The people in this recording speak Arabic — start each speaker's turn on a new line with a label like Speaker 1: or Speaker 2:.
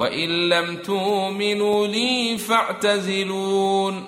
Speaker 1: وإن لم تؤمنوا لي فاعتزلون